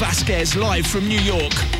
Vasquez live from New York.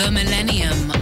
The Millennium